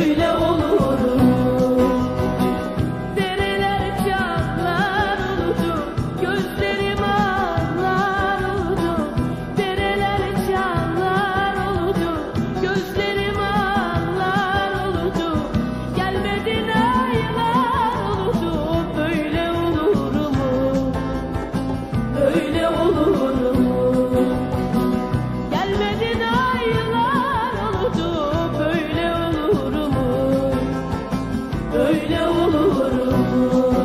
为了我 olurum